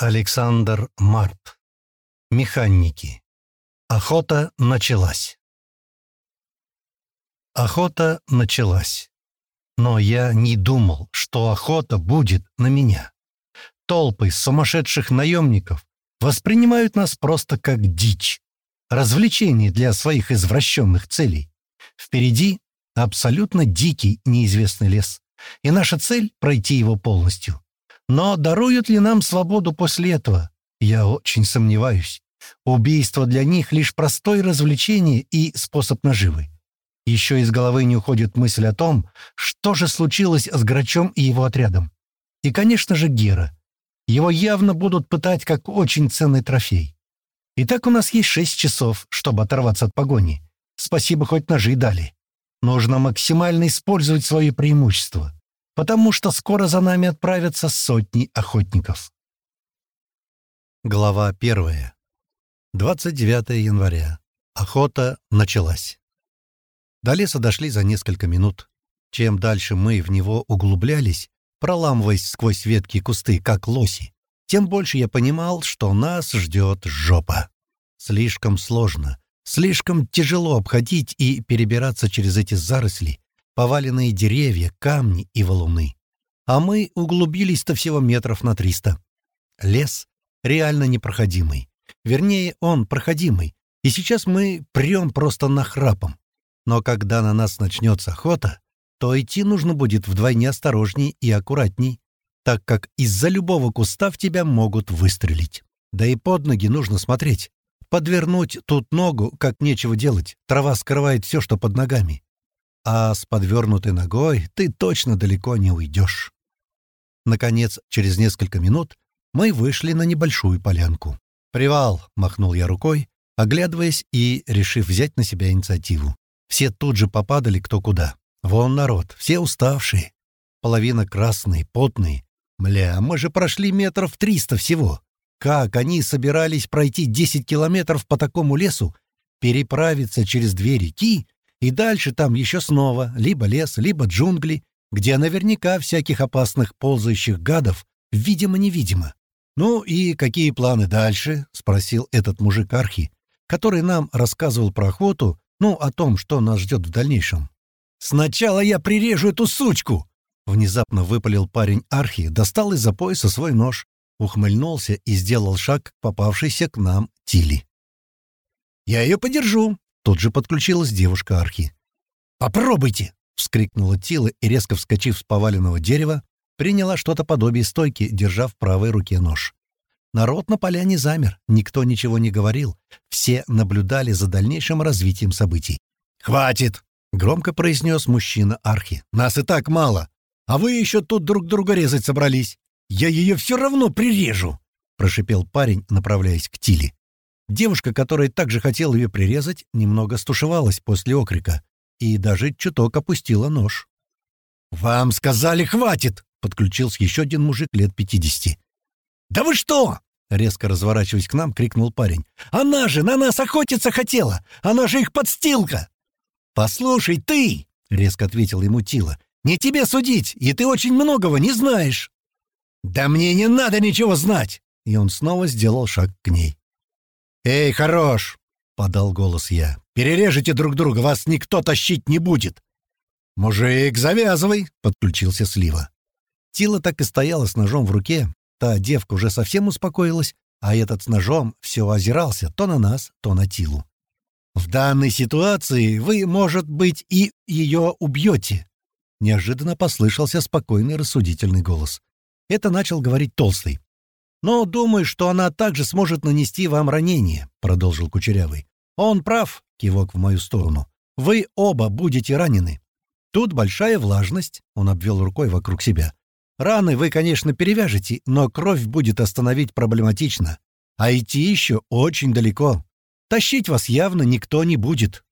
Александр Март. Механики. Охота началась. Охота началась. Но я не думал, что охота будет на меня. Толпы сумасшедших наемников воспринимают нас просто как дичь. Развлечение для своих извращенных целей. Впереди абсолютно дикий неизвестный лес. И наша цель — пройти его полностью. Но даруют ли нам свободу после этого? Я очень сомневаюсь. Убийство для них — лишь простое развлечение и способ наживы. Еще из головы не уходит мысль о том, что же случилось с Грачом и его отрядом. И, конечно же, Гера. Его явно будут пытать как очень ценный трофей. Итак, у нас есть шесть часов, чтобы оторваться от погони. Спасибо, хоть ножи дали. Нужно максимально использовать свои преимущества потому что скоро за нами отправятся сотни охотников. Глава первая. 29 января. Охота началась. До леса дошли за несколько минут. Чем дальше мы в него углублялись, проламываясь сквозь ветки и кусты, как лоси, тем больше я понимал, что нас ждет жопа. Слишком сложно, слишком тяжело обходить и перебираться через эти заросли, поваленные деревья, камни и валуны. А мы углубились-то всего метров на триста. Лес реально непроходимый. Вернее, он проходимый. И сейчас мы прем просто нахрапом. Но когда на нас начнется охота, то идти нужно будет вдвойне осторожней и аккуратней, так как из-за любого куста в тебя могут выстрелить. Да и под ноги нужно смотреть. Подвернуть тут ногу, как нечего делать. Трава скрывает все, что под ногами а с подвернутой ногой ты точно далеко не уйдешь. Наконец, через несколько минут мы вышли на небольшую полянку. «Привал!» — махнул я рукой, оглядываясь и решив взять на себя инициативу. Все тут же попадали кто куда. Вон народ, все уставшие. Половина красные, потные. Мля, мы же прошли метров триста всего. Как они собирались пройти десять километров по такому лесу, переправиться через две реки и дальше там еще снова либо лес, либо джунгли, где наверняка всяких опасных ползающих гадов видимо-невидимо. «Ну и какие планы дальше?» — спросил этот мужик Архи, который нам рассказывал про охоту, ну, о том, что нас ждет в дальнейшем. «Сначала я прирежу эту сучку!» Внезапно выпалил парень Архи, достал из-за пояса свой нож, ухмыльнулся и сделал шаг к попавшейся к нам Тили. «Я ее подержу», Тут же подключилась девушка Архи. «Попробуйте!» — вскрикнула Тила и, резко вскочив с поваленного дерева, приняла что-то подобие стойки, держа в правой руке нож. Народ на поляне замер, никто ничего не говорил, все наблюдали за дальнейшим развитием событий. «Хватит!» — громко произнес мужчина Архи. «Нас и так мало, а вы еще тут друг друга резать собрались. Я ее все равно прирежу!» — прошипел парень, направляясь к Тиле. Девушка, которая также хотела ее прирезать, немного стушевалась после окрика и даже чуток опустила нож. «Вам сказали, хватит!» — подключился еще один мужик лет пятидесяти. «Да вы что?» — резко разворачиваясь к нам, крикнул парень. «Она же на нас охотиться хотела! Она же их подстилка!» «Послушай, ты!» — резко ответил ему Тила. «Не тебе судить, и ты очень многого не знаешь!» «Да мне не надо ничего знать!» И он снова сделал шаг к ней. «Эй, хорош!» — подал голос я. «Перережете друг друга, вас никто тащить не будет!» «Мужик, завязывай!» — подключился Слива. Тила так и стояла с ножом в руке. Та девка уже совсем успокоилась, а этот с ножом все озирался то на нас, то на Тилу. «В данной ситуации вы, может быть, и ее убьете!» Неожиданно послышался спокойный рассудительный голос. Это начал говорить Толстый. «Но думаю, что она также сможет нанести вам ранение», — продолжил Кучерявый. «Он прав», — кивок в мою сторону. «Вы оба будете ранены. Тут большая влажность», — он обвел рукой вокруг себя. «Раны вы, конечно, перевяжете, но кровь будет остановить проблематично. А идти еще очень далеко. Тащить вас явно никто не будет».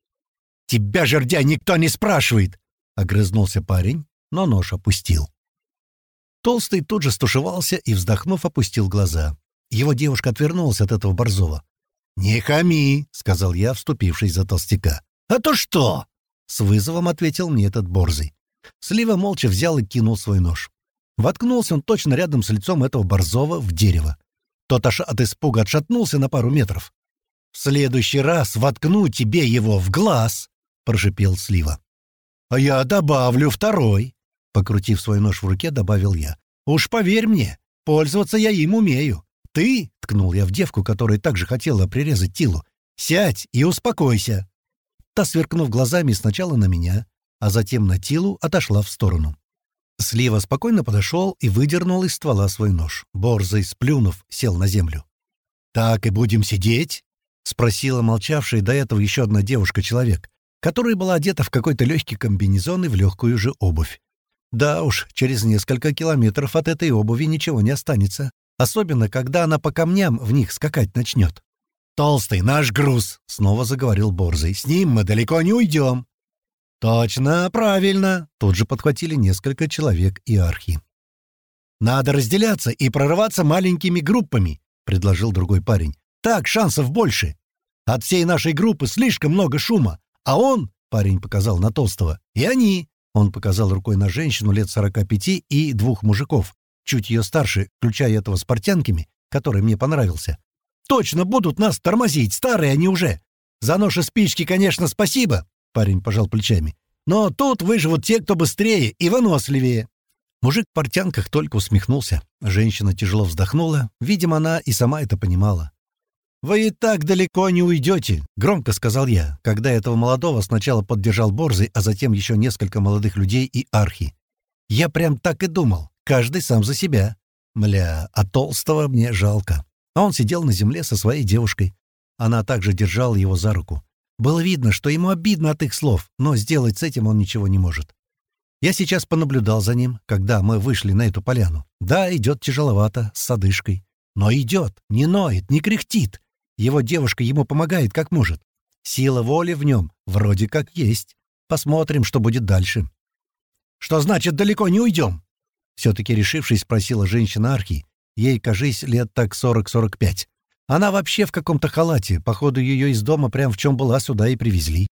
«Тебя, жердя, никто не спрашивает!» — огрызнулся парень, но нож опустил. Толстый тут же стушевался и, вздохнув, опустил глаза. Его девушка отвернулась от этого Борзова. «Не хами!» — сказал я, вступившись за толстяка. «А то что?» — с вызовом ответил мне этот Борзый. Слива молча взял и кинул свой нож. Воткнулся он точно рядом с лицом этого Борзова в дерево. Тот аж от испуга отшатнулся на пару метров. «В следующий раз воткну тебе его в глаз!» — прошипел Слива. «А я добавлю второй!» — покрутив свой нож в руке, добавил я. «Уж поверь мне, пользоваться я им умею. Ты, — ткнул я в девку, которая также хотела прирезать Тилу, — сядь и успокойся!» Та, сверкнув глазами сначала на меня, а затем на Тилу, отошла в сторону. Слива спокойно подошел и выдернул из ствола свой нож. Борзый, сплюнув, сел на землю. «Так и будем сидеть?» — спросила молчавшая до этого еще одна девушка-человек, которая была одета в какой-то легкий комбинезон и в легкую же обувь. Да уж, через несколько километров от этой обуви ничего не останется, особенно когда она по камням в них скакать начнет. «Толстый, наш груз!» — снова заговорил Борзый. «С ним мы далеко не уйдем!» «Точно, правильно!» — тут же подхватили несколько человек и архи. «Надо разделяться и прорываться маленькими группами», — предложил другой парень. «Так шансов больше. От всей нашей группы слишком много шума, а он, — парень показал на Толстого, — и они, — он показал рукой на женщину лет сорока пяти и двух мужиков, чуть ее старше, включая этого с портянками, который мне понравился, Точно будут нас тормозить, старые они уже. За нож и спички, конечно, спасибо, — парень пожал плечами. Но тут выживут те, кто быстрее и выносливее. Мужик в портянках только усмехнулся. Женщина тяжело вздохнула. Видимо, она и сама это понимала. «Вы и так далеко не уйдете», — громко сказал я, когда этого молодого сначала поддержал Борзый, а затем еще несколько молодых людей и архи. Я прям так и думал, каждый сам за себя. Мля, а толстого мне жалко. А он сидел на земле со своей девушкой. Она также держала его за руку. Было видно, что ему обидно от их слов, но сделать с этим он ничего не может. Я сейчас понаблюдал за ним, когда мы вышли на эту поляну. Да, идет тяжеловато, с одышкой. Но идет, не ноет, не кряхтит. Его девушка ему помогает, как может. Сила воли в нем вроде как есть. Посмотрим, что будет дальше. «Что значит, далеко не уйдем?» Все-таки решившись, спросила женщина Архи, Ей, кажись, лет так 40-45. Она вообще в каком-то халате. Походу, ее из дома прям в чем была сюда и привезли.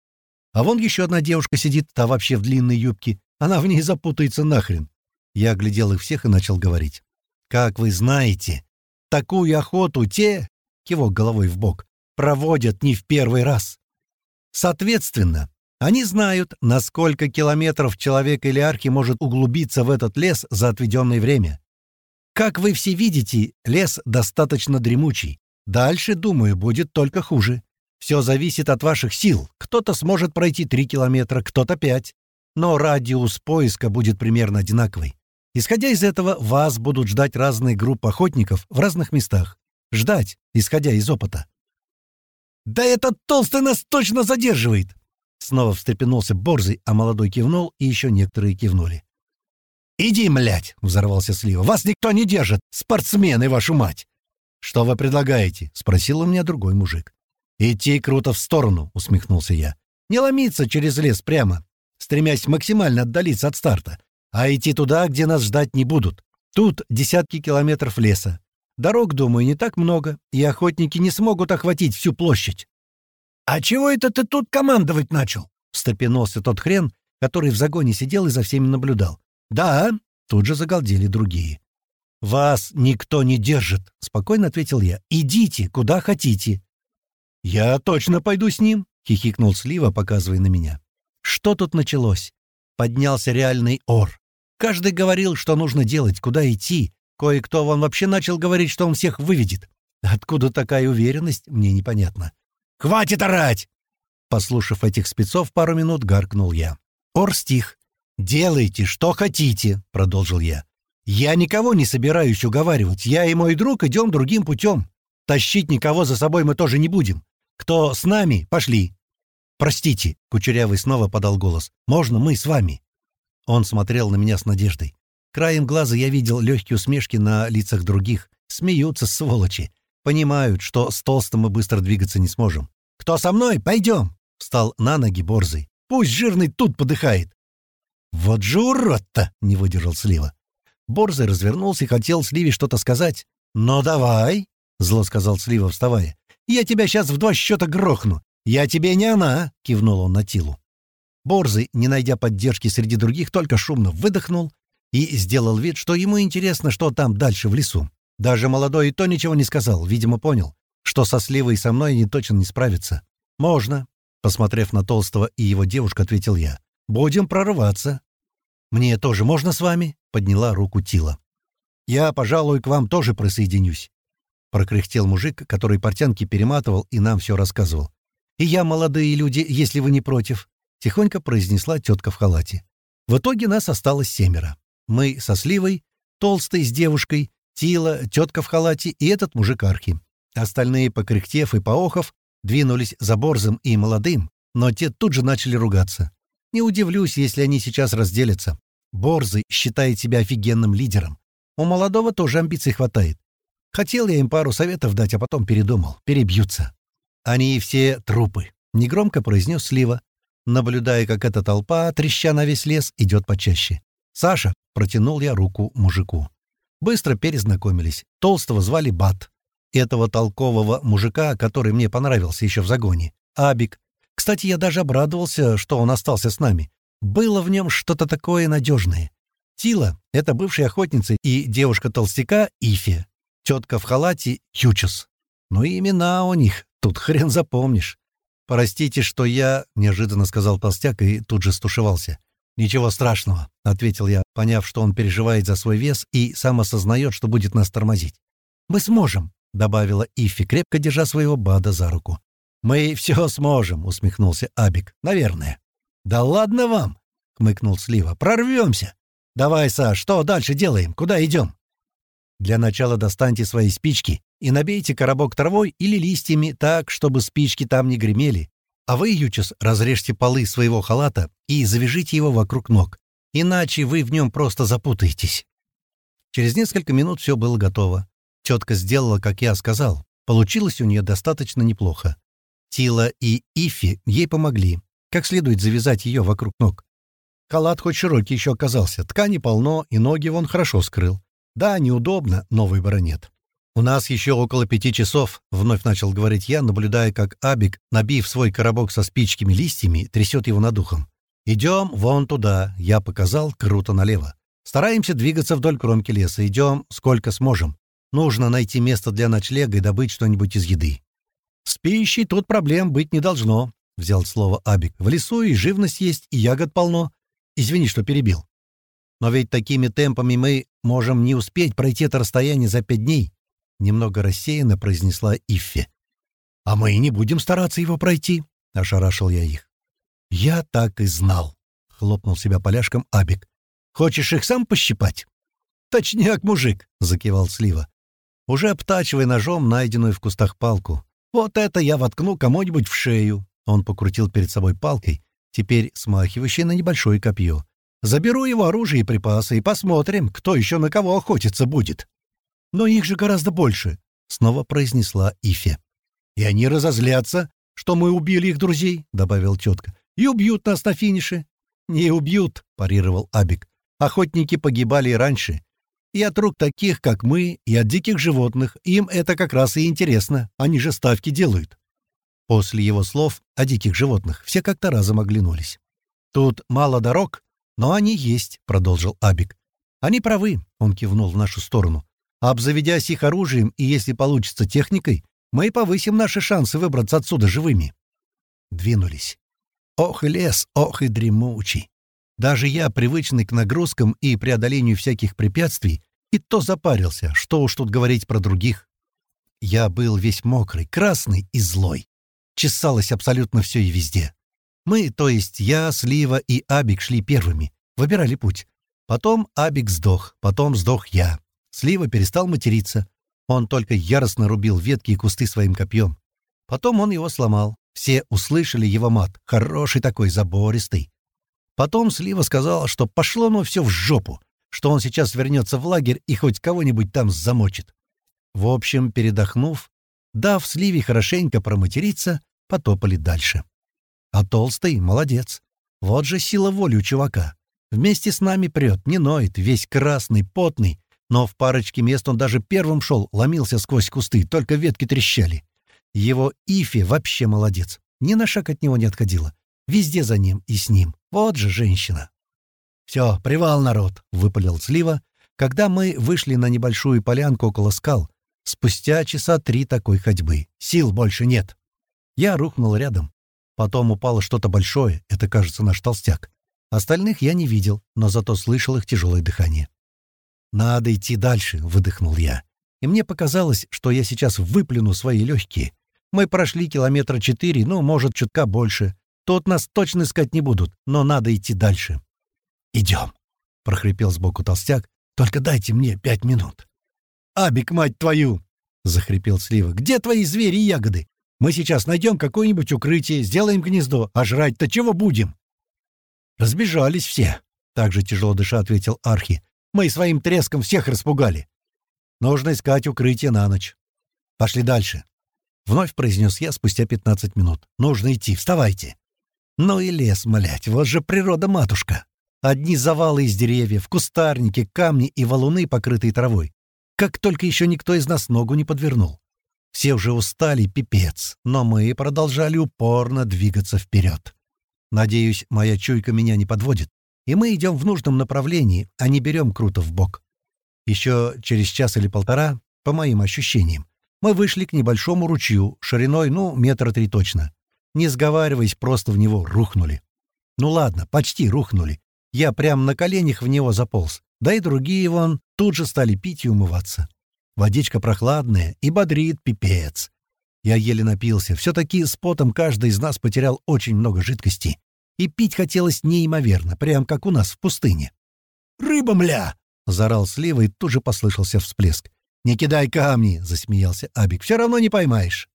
А вон еще одна девушка сидит, та вообще в длинной юбке. Она в ней запутается нахрен. Я оглядел их всех и начал говорить. «Как вы знаете, такую охоту те, — кивок головой в бок, — проводят не в первый раз. Соответственно, они знают, на сколько километров человек или архи может углубиться в этот лес за отведенное время. Как вы все видите, лес достаточно дремучий. Дальше, думаю, будет только хуже. Все зависит от ваших сил. Кто-то сможет пройти 3 километра, кто-то 5. Но радиус поиска будет примерно одинаковый. Исходя из этого, вас будут ждать разные группы охотников в разных местах. Ждать, исходя из опыта. «Да этот толстый нас точно задерживает!» Снова встрепенулся Борзый, а молодой кивнул, и еще некоторые кивнули. «Иди, млять!» — взорвался Слива. «Вас никто не держит! Спортсмены, вашу мать!» «Что вы предлагаете?» — спросил у меня другой мужик. «Идти круто в сторону», — усмехнулся я. «Не ломиться через лес прямо, стремясь максимально отдалиться от старта, а идти туда, где нас ждать не будут. Тут десятки километров леса. Дорог, думаю, не так много, и охотники не смогут охватить всю площадь». «А чего это ты тут командовать начал?» — встрепенулся тот хрен, который в загоне сидел и за всеми наблюдал. «Да», — тут же загалдели другие. «Вас никто не держит», — спокойно ответил я. «Идите, куда хотите». «Я точно пойду с ним», — хихикнул Слива, показывая на меня. «Что тут началось?» Поднялся реальный ор. Каждый говорил, что нужно делать, куда идти. Кое-кто вон вообще начал говорить, что он всех выведет. Откуда такая уверенность, мне непонятно. «Хватит орать!» Послушав этих спецов пару минут, гаркнул я. Ор стих. «Делайте, что хотите», — продолжил я. «Я никого не собираюсь уговаривать. Я и мой друг идем другим путем. Тащить никого за собой мы тоже не будем. Кто с нами, пошли». «Простите», — Кучерявый снова подал голос. «Можно мы с вами?» Он смотрел на меня с надеждой. Краем глаза я видел легкие усмешки на лицах других. Смеются, сволочи. Понимают, что с толстым мы быстро двигаться не сможем. «Кто со мной? Пойдем!» Встал на ноги борзый. «Пусть жирный тут подыхает. «Вот же урод-то!» — не выдержал Слива. Борзый развернулся и хотел Сливе что-то сказать. «Ну давай!» — зло сказал Слива, вставая. «Я тебя сейчас в два счета грохну. Я тебе не она!» — кивнул он на Тилу. Борзый, не найдя поддержки среди других, только шумно выдохнул и сделал вид, что ему интересно, что там дальше в лесу. Даже молодой и то ничего не сказал, видимо, понял, что со Сливой со мной они точно не справятся. «Можно», — посмотрев на Толстого и его девушку, ответил я. «Будем прорываться». «Мне тоже можно с вами?» — подняла руку Тила. «Я, пожалуй, к вам тоже присоединюсь», — прокряхтел мужик, который портянки перематывал и нам все рассказывал. «И я, молодые люди, если вы не против», — тихонько произнесла тетка в халате. В итоге нас осталось семеро. Мы со Сливой, Толстой с девушкой, Тила, тетка в халате и этот мужик Архи. Остальные, покряхтев и поохов, двинулись за Борзым и Молодым, но те тут же начали ругаться. Не удивлюсь, если они сейчас разделятся. Борзый считает себя офигенным лидером. У молодого тоже амбиций хватает. Хотел я им пару советов дать, а потом передумал. Перебьются. Они все трупы, — негромко произнес Слива, наблюдая, как эта толпа, треща на весь лес, идет почаще. «Саша!» — протянул я руку мужику. Быстро перезнакомились. Толстого звали Бат. Этого толкового мужика, который мне понравился еще в загоне. Абик. Кстати, я даже обрадовался, что он остался с нами. Было в нем что-то такое надежное. Тила — это бывшая охотница и девушка-толстяка Ифи. Тетка в халате — Ючус. Ну и имена у них, тут хрен запомнишь. «Простите, что я...» — неожиданно сказал толстяк и тут же стушевался. «Ничего страшного», — ответил я, поняв, что он переживает за свой вес и сам осознает, что будет нас тормозить. «Мы сможем», — добавила Ифи, крепко держа своего Бада за руку. «Мы все сможем», — усмехнулся Абик. «Наверное». «Да ладно вам», — хмыкнул Слива. «Прорвемся. Давай, Саш, что дальше делаем? Куда идем?» «Для начала достаньте свои спички и набейте коробок травой или листьями так, чтобы спички там не гремели. А вы, Ючес, разрежьте полы своего халата и завяжите его вокруг ног. Иначе вы в нем просто запутаетесь. Через несколько минут все было готово. Тетка сделала, как я сказал. Получилось у нее достаточно неплохо. Тила и Ифи ей помогли. Как следует завязать ее вокруг ног. Халат хоть широкий еще оказался, ткани полно, и ноги вон хорошо скрыл. Да, неудобно, но выбора нет. «У нас еще около пяти часов», — вновь начал говорить я, наблюдая, как Абик, набив свой коробок со спичками листьями, трясет его над ухом. «Идем вон туда», — я показал, круто налево. «Стараемся двигаться вдоль кромки леса. Идем, сколько сможем. Нужно найти место для ночлега и добыть что-нибудь из еды». «С пищей тут проблем быть не должно», — взял слово Абик. «В лесу и живность есть, и ягод полно. Извини, что перебил. Но ведь такими темпами мы можем не успеть пройти это расстояние за пять дней немного рассеянно произнесла Иффи. «А мы и не будем стараться его пройти», — ошарашил я их. «Я так и знал», — хлопнул себя поляшком Абик. «Хочешь их сам пощипать?» «Точняк, мужик», — закивал Слива. Уже обтачивая ножом найденную в кустах палку. «Вот это я воткну кому-нибудь в шею». Он покрутил перед собой палкой, теперь смахивающей на небольшое копье. «Заберу его оружие и припасы, и посмотрим, кто еще на кого охотиться будет». «Но их же гораздо больше», — снова произнесла Ифе. «И они разозлятся, что мы убили их друзей», — добавил тетка. «И убьют нас на финише». «Не убьют», — парировал Абик. «Охотники погибали и раньше. И от рук таких, как мы, и от диких животных. Им это как раз и интересно. Они же ставки делают». После его слов о диких животных все как-то разом оглянулись. «Тут мало дорог, но они есть», — продолжил Абик. «Они правы», — он кивнул в нашу сторону. Обзаведясь их оружием и, если получится, техникой, мы повысим наши шансы выбраться отсюда живыми. Двинулись. Ох и лес, ох и дремучий. Даже я, привычный к нагрузкам и преодолению всяких препятствий, и то запарился, что уж тут говорить про других. Я был весь мокрый, красный и злой. Чесалось абсолютно все и везде. Мы, то есть я, Слива и Абик шли первыми, выбирали путь. Потом Абик сдох, потом сдох я. Слива перестал материться. Он только яростно рубил ветки и кусты своим копьем. Потом он его сломал. Все услышали его мат. Хороший такой, забористый. Потом Слива сказал, что пошло ну все в жопу, что он сейчас вернется в лагерь и хоть кого-нибудь там замочит. В общем, передохнув, дав Сливе хорошенько проматериться, потопали дальше. А Толстый — молодец. Вот же сила воли у чувака. Вместе с нами прет, не ноет, весь красный, потный, но в парочке мест он даже первым шел, ломился сквозь кусты, только ветки трещали. Его Ифи вообще молодец. Ни на шаг от него не отходила. Везде за ним и с ним. Вот же женщина. «Все, привал, народ!» — выпалил Слива, когда мы вышли на небольшую полянку около скал, спустя часа три такой ходьбы. Сил больше нет. Я рухнул рядом. Потом упало что-то большое, это, кажется, наш толстяк. Остальных я не видел, но зато слышал их тяжелое дыхание. «Надо идти дальше», — выдохнул я. И мне показалось, что я сейчас выплюну свои легкие. Мы прошли километра четыре, ну, может, чутка больше. Тут нас точно искать не будут, но надо идти дальше. «Идем», — прохрипел сбоку толстяк. «Только дайте мне пять минут». «Абик, мать твою!» — захрипел Слива. «Где твои звери и ягоды? Мы сейчас найдем какое-нибудь укрытие, сделаем гнездо, а жрать-то чего будем?» «Разбежались все», — так же тяжело дыша ответил Архи. «Мы своим треском всех распугали. Нужно искать укрытие на ночь. Пошли дальше». Вновь произнес я спустя пятнадцать минут. «Нужно идти, вставайте». «Ну и лес, млять, вот же природа-матушка. Одни завалы из деревьев, кустарники, камни и валуны, покрытые травой. Как только еще никто из нас ногу не подвернул. Все уже устали, пипец, но мы продолжали упорно двигаться вперед. Надеюсь, моя чуйка меня не подводит, и мы идем в нужном направлении, а не берем круто в бок. Еще через час или полтора, по моим ощущениям, мы вышли к небольшому ручью, шириной, ну, метра три точно. Не сговариваясь, просто в него рухнули. Ну ладно, почти рухнули. Я прям на коленях в него заполз. Да и другие вон тут же стали пить и умываться. Водичка прохладная и бодрит пипец. Я еле напился. Все-таки с потом каждый из нас потерял очень много жидкости. И пить хотелось неимоверно, прям как у нас в пустыне. «Рыба, мля!» — заорал Слива, и тут же послышался всплеск. «Не кидай камни!» — засмеялся Абик. «Все равно не поймаешь!»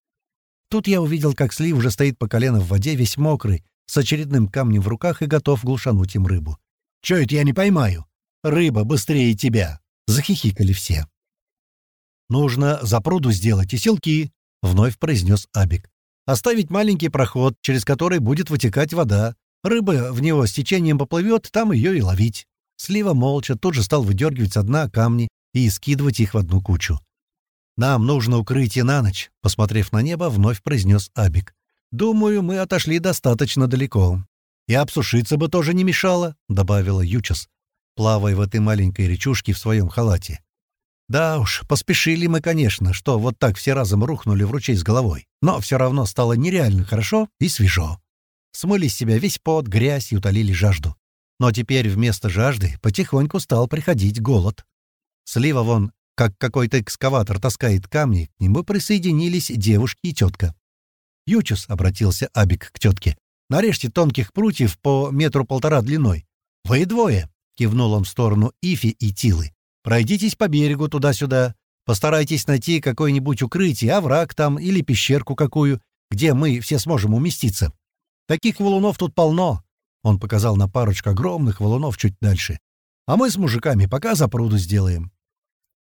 Тут я увидел, как Слив уже стоит по колено в воде, весь мокрый, с очередным камнем в руках и готов глушануть им рыбу. «Чё это я не поймаю?» «Рыба быстрее тебя!» — захихикали все. «Нужно запруду сделать и селки», — вновь произнес Абик. «Оставить маленький проход, через который будет вытекать вода. Рыба в него с течением поплывет, там ее и ловить». Слива молча тут же стал выдергивать со дна камни и скидывать их в одну кучу. «Нам нужно укрытие на ночь», — посмотрев на небо, вновь произнес Абик. «Думаю, мы отошли достаточно далеко. И обсушиться бы тоже не мешало», — добавила Ючас, плавая в этой маленькой речушке в своем халате. Да уж, поспешили мы, конечно, что вот так все разом рухнули в ручей с головой. Но все равно стало нереально хорошо и свежо. Смыли с себя весь пот, грязь и утолили жажду. Но теперь вместо жажды потихоньку стал приходить голод. Слива вон, как какой-то экскаватор таскает камни, к нему присоединились девушки и тетка. «Ючус», — обратился Абик к тетке, — «нарежьте тонких прутьев по метру полтора длиной». «Вы двое», — кивнул он в сторону Ифи и Тилы. Пройдитесь по берегу туда-сюда. Постарайтесь найти какое-нибудь укрытие, овраг там или пещерку какую, где мы все сможем уместиться. Таких валунов тут полно. Он показал на парочку огромных валунов чуть дальше. А мы с мужиками пока запруду сделаем.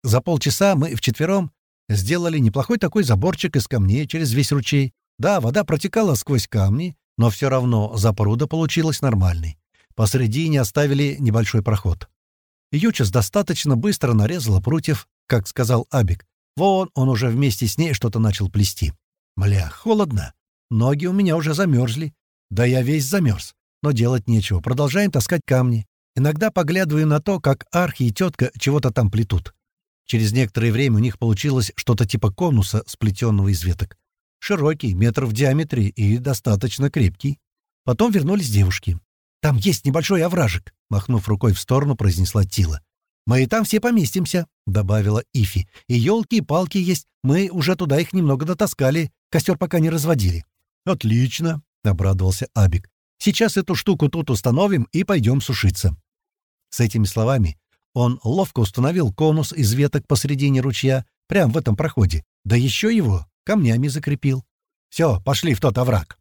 За полчаса мы вчетвером сделали неплохой такой заборчик из камней через весь ручей. Да, вода протекала сквозь камни, но все равно запруда получилась нормальной. Посредине оставили небольшой проход. Ючес достаточно быстро нарезала прутьев, как сказал Абик. Вон он уже вместе с ней что-то начал плести. Мля, холодно. Ноги у меня уже замерзли. Да я весь замерз. Но делать нечего. Продолжаем таскать камни. Иногда поглядываю на то, как Архи и тетка чего-то там плетут. Через некоторое время у них получилось что-то типа конуса, сплетенного из веток. Широкий, метр в диаметре и достаточно крепкий. Потом вернулись девушки. «Там есть небольшой овражек», — махнув рукой в сторону, произнесла Тила. «Мы и там все поместимся», — добавила Ифи. «И елки, и палки есть. Мы уже туда их немного дотаскали. Костер пока не разводили». «Отлично», — обрадовался Абик. «Сейчас эту штуку тут установим и пойдем сушиться». С этими словами он ловко установил конус из веток посредине ручья, прямо в этом проходе, да еще его камнями закрепил. «Все, пошли в тот овраг».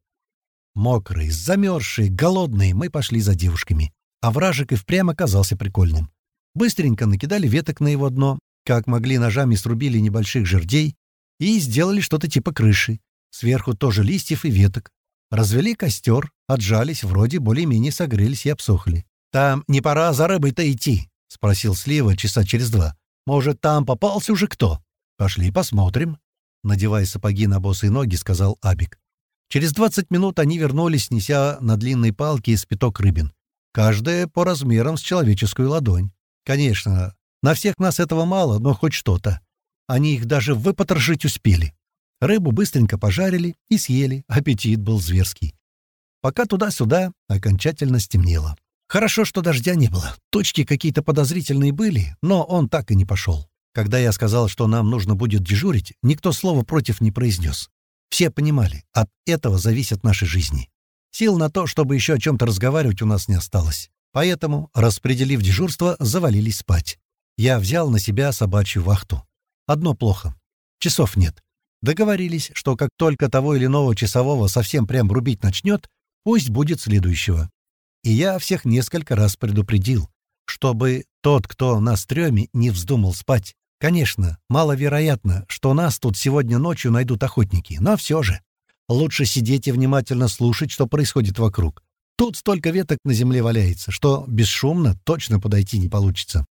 Мокрые, замерзшие, голодные, мы пошли за девушками. А вражек и впрямь оказался прикольным. Быстренько накидали веток на его дно, как могли ножами срубили небольших жердей и сделали что-то типа крыши. Сверху тоже листьев и веток. Развели костер, отжались, вроде более-менее согрелись и обсохли. «Там не пора за рыбой-то идти?» — спросил Слива часа через два. «Может, там попался уже кто?» «Пошли посмотрим». Надевая сапоги на босые ноги, сказал Абик. Через 20 минут они вернулись, неся на длинной палке из пяток рыбин. Каждая по размерам с человеческую ладонь. Конечно, На всех нас этого мало, но хоть что-то. Они их даже выпотрошить успели. Рыбу быстренько пожарили и съели, аппетит был зверский. Пока туда-сюда окончательно стемнело. Хорошо, что дождя не было. Точки какие-то подозрительные были, но он так и не пошел. Когда я сказал, что нам нужно будет дежурить, никто слова против не произнес. Все понимали, от этого зависят наши жизни. Сил на то, чтобы еще о чем-то разговаривать, у нас не осталось. Поэтому, распределив дежурство, завалились спать. Я взял на себя собачью вахту. Одно плохо. Часов нет. Договорились, что как только того или иного часового совсем прям рубить начнет, пусть будет следующего. И я всех несколько раз предупредил, чтобы тот, кто на стреме, не вздумал спать. Конечно, маловероятно, что нас тут сегодня ночью найдут охотники, но все же. Лучше сидеть и внимательно слушать, что происходит вокруг. Тут столько веток на земле валяется, что бесшумно точно подойти не получится.